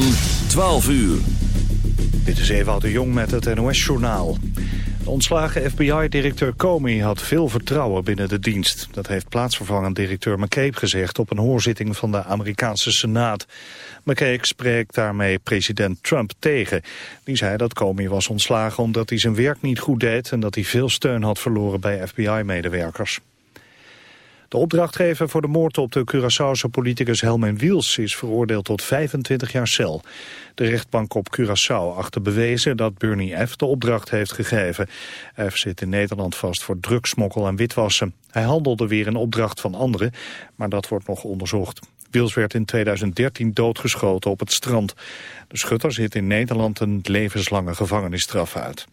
van 12 uur. Dit is Ewout de Jong met het NOS-journaal. De ontslagen FBI-directeur Comey had veel vertrouwen binnen de dienst. Dat heeft plaatsvervangend directeur McCabe gezegd op een hoorzitting van de Amerikaanse Senaat. McCabe spreekt daarmee president Trump tegen. Die zei dat Comey was ontslagen omdat hij zijn werk niet goed deed... en dat hij veel steun had verloren bij FBI-medewerkers. De opdrachtgever voor de moord op de Curaçaose politicus Helmen Wiels is veroordeeld tot 25 jaar cel. De rechtbank op Curaçao achter bewezen dat Bernie F. de opdracht heeft gegeven. F. zit in Nederland vast voor drugsmokkel en witwassen. Hij handelde weer in opdracht van anderen, maar dat wordt nog onderzocht. Wiels werd in 2013 doodgeschoten op het strand. De schutter zit in Nederland een levenslange gevangenisstraf uit.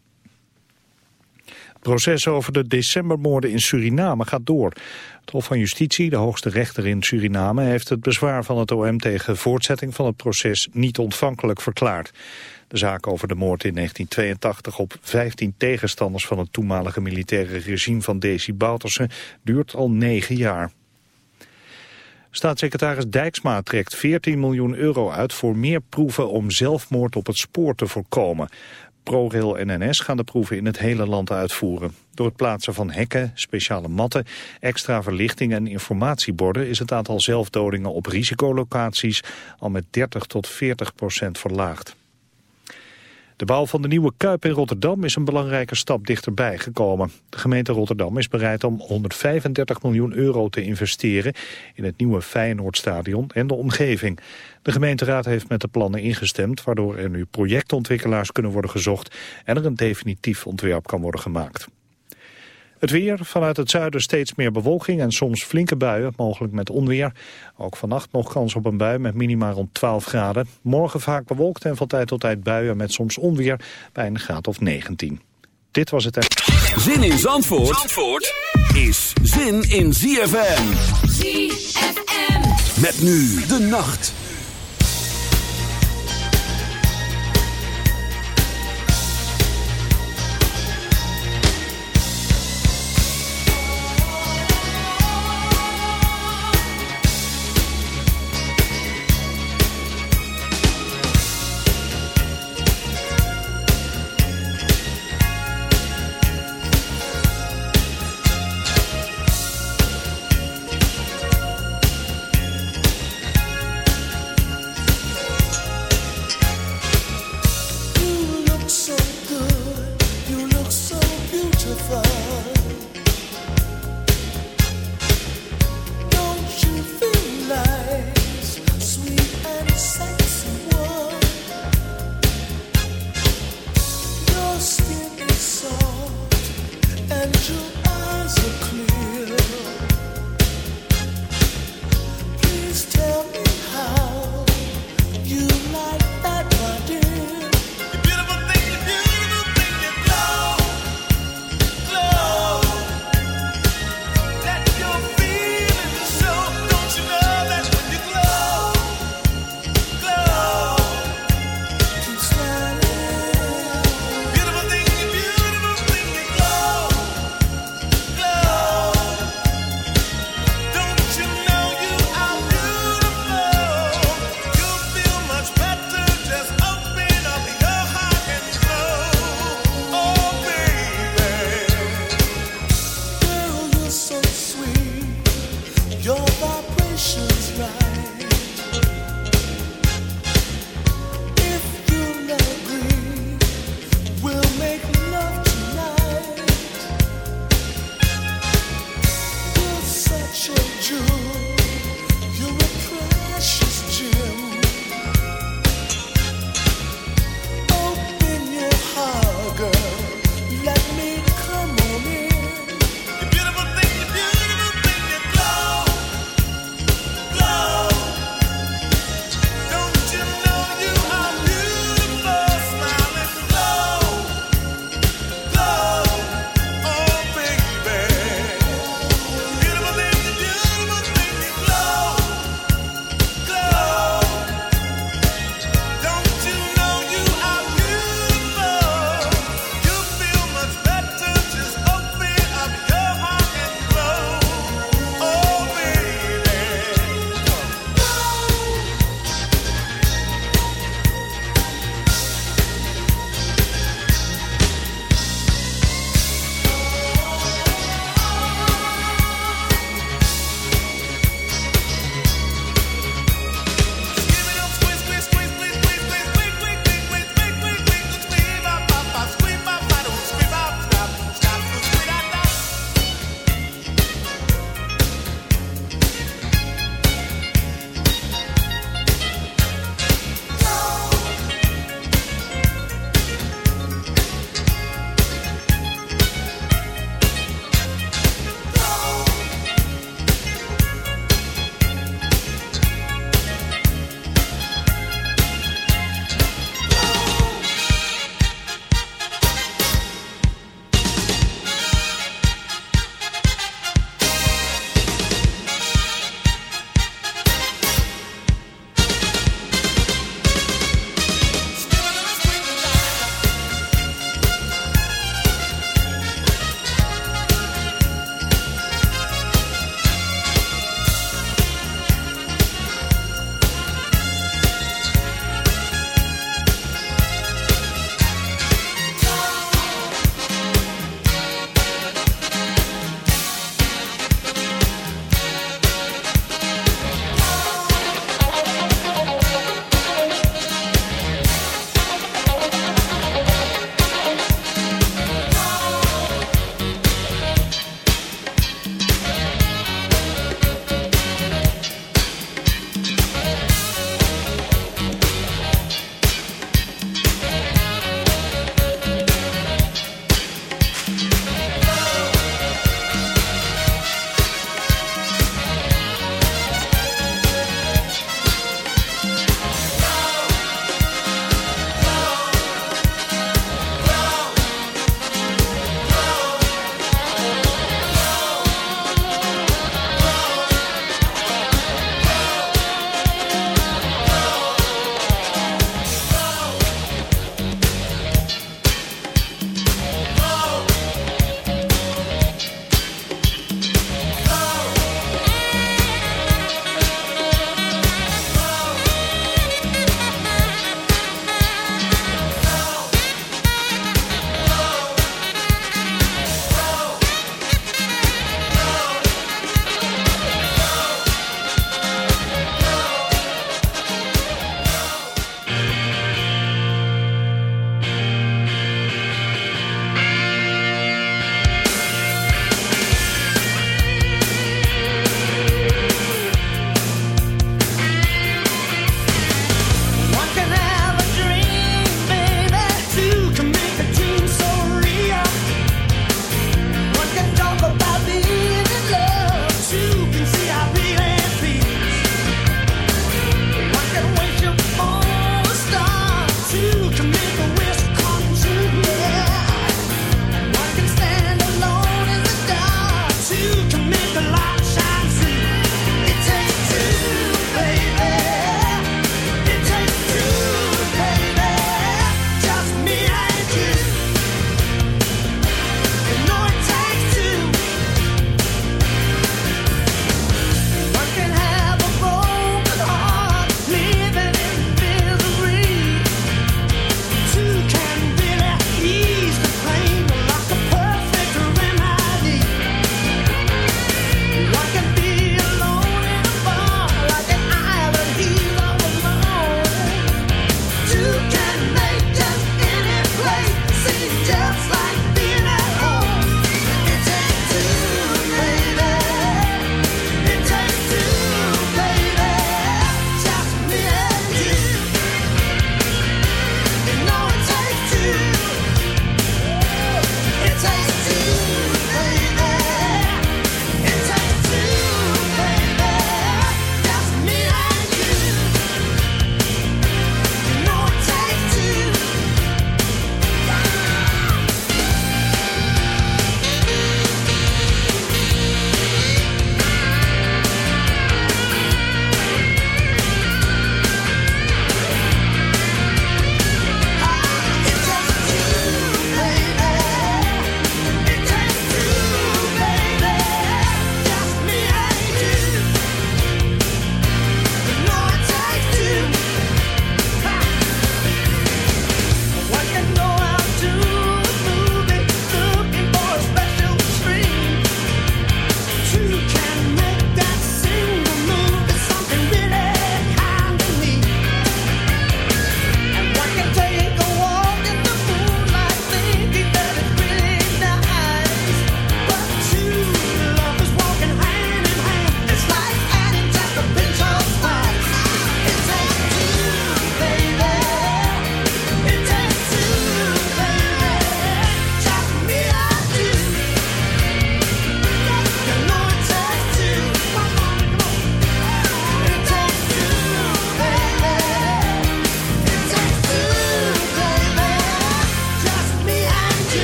Het proces over de decembermoorden in Suriname gaat door. Het Hof van Justitie, de hoogste rechter in Suriname... heeft het bezwaar van het OM tegen voortzetting van het proces niet ontvankelijk verklaard. De zaak over de moord in 1982 op 15 tegenstanders van het toenmalige militaire regime van Desi Bouterse duurt al negen jaar. Staatssecretaris Dijksma trekt 14 miljoen euro uit voor meer proeven om zelfmoord op het spoor te voorkomen. ProRail en NS gaan de proeven in het hele land uitvoeren. Door het plaatsen van hekken, speciale matten, extra verlichting en informatieborden is het aantal zelfdodingen op risicolocaties al met 30 tot 40 procent verlaagd. De bouw van de nieuwe Kuip in Rotterdam is een belangrijke stap dichterbij gekomen. De gemeente Rotterdam is bereid om 135 miljoen euro te investeren in het nieuwe Feyenoordstadion en de omgeving. De gemeenteraad heeft met de plannen ingestemd, waardoor er nu projectontwikkelaars kunnen worden gezocht en er een definitief ontwerp kan worden gemaakt. Het weer, vanuit het zuiden steeds meer bewolking en soms flinke buien, mogelijk met onweer. Ook vannacht nog kans op een bui met minima rond 12 graden. Morgen vaak bewolkt en van tijd tot tijd buien met soms onweer bij een graad of 19. Dit was het... Zin in Zandvoort, Zandvoort is zin in ZFM. ZFM. Met nu de nacht.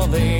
falling.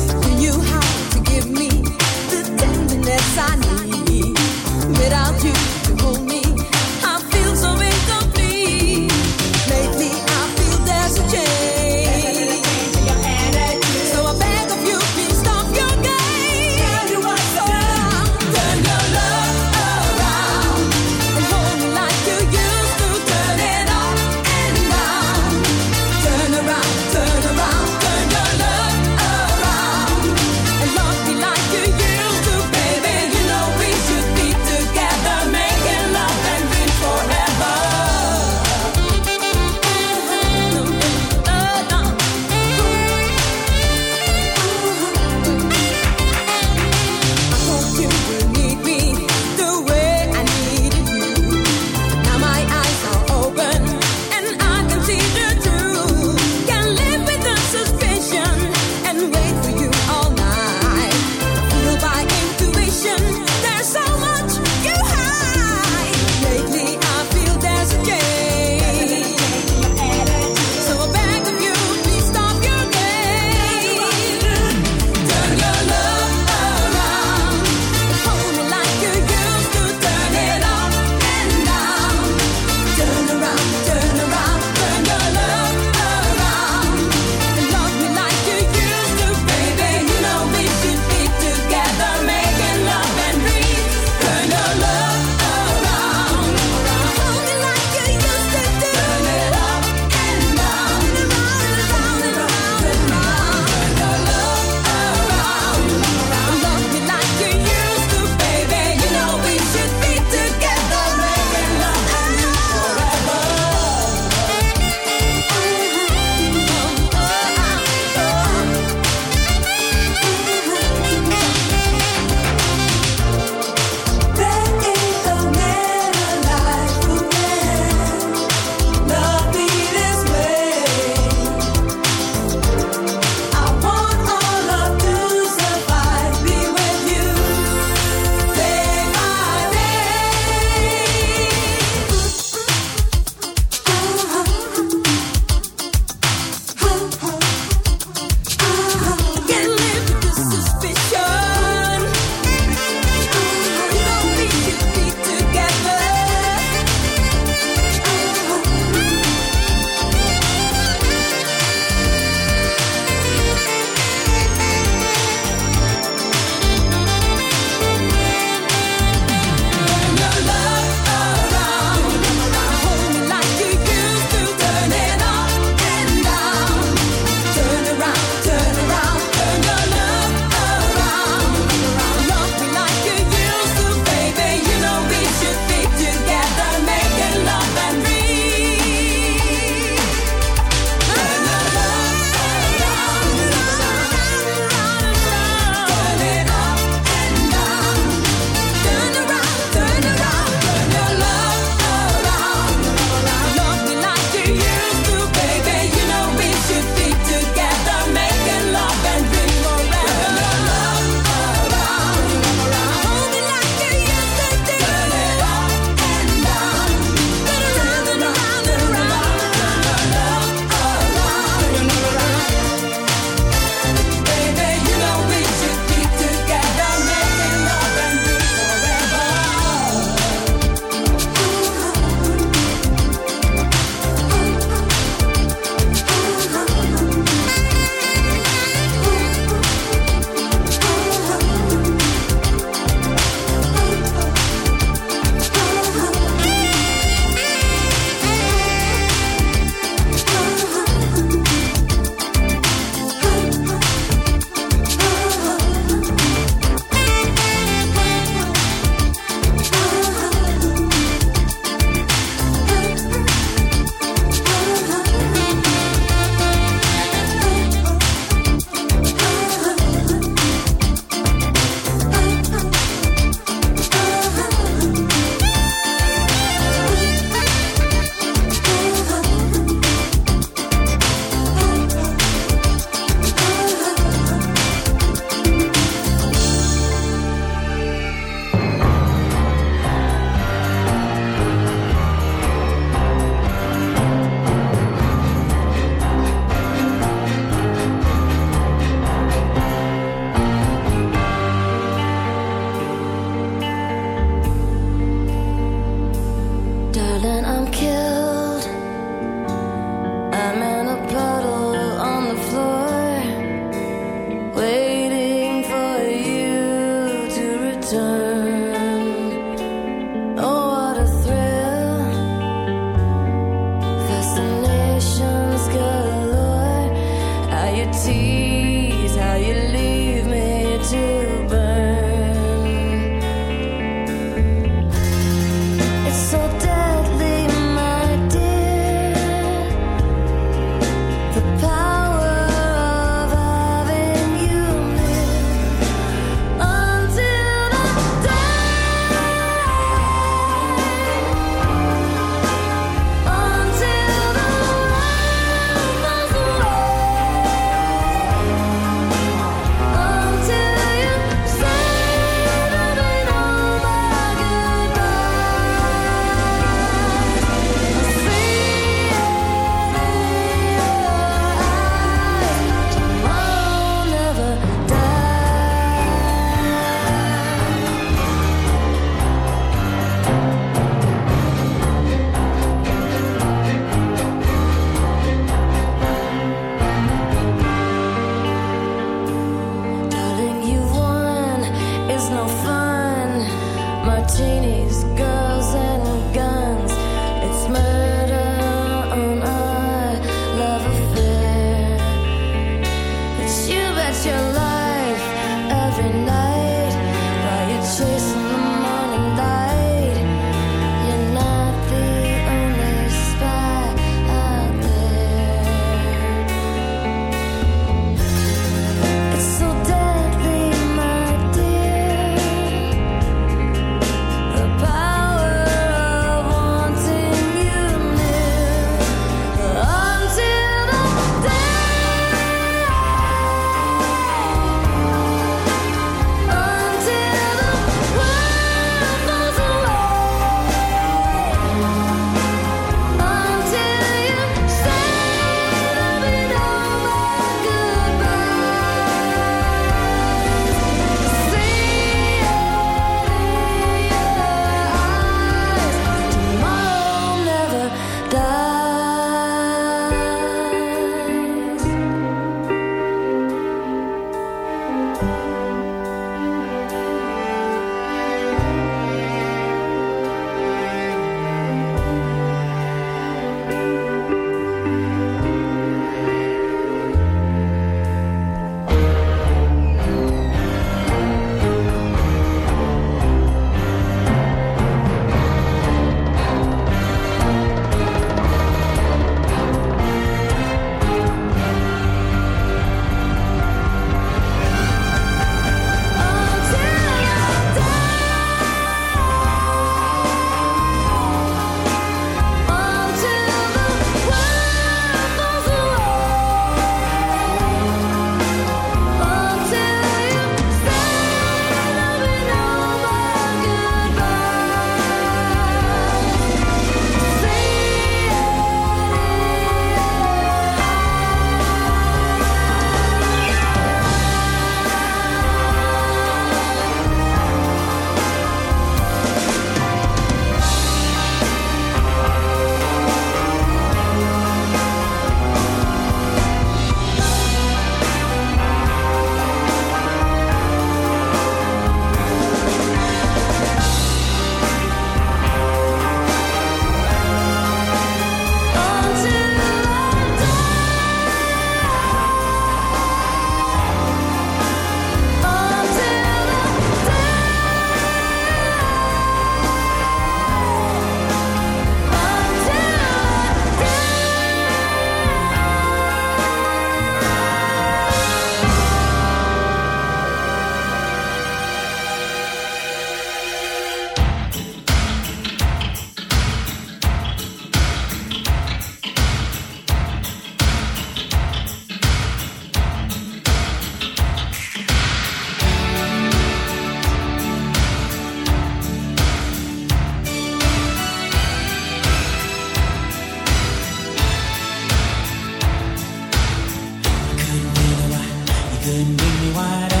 Couldn't give me everybody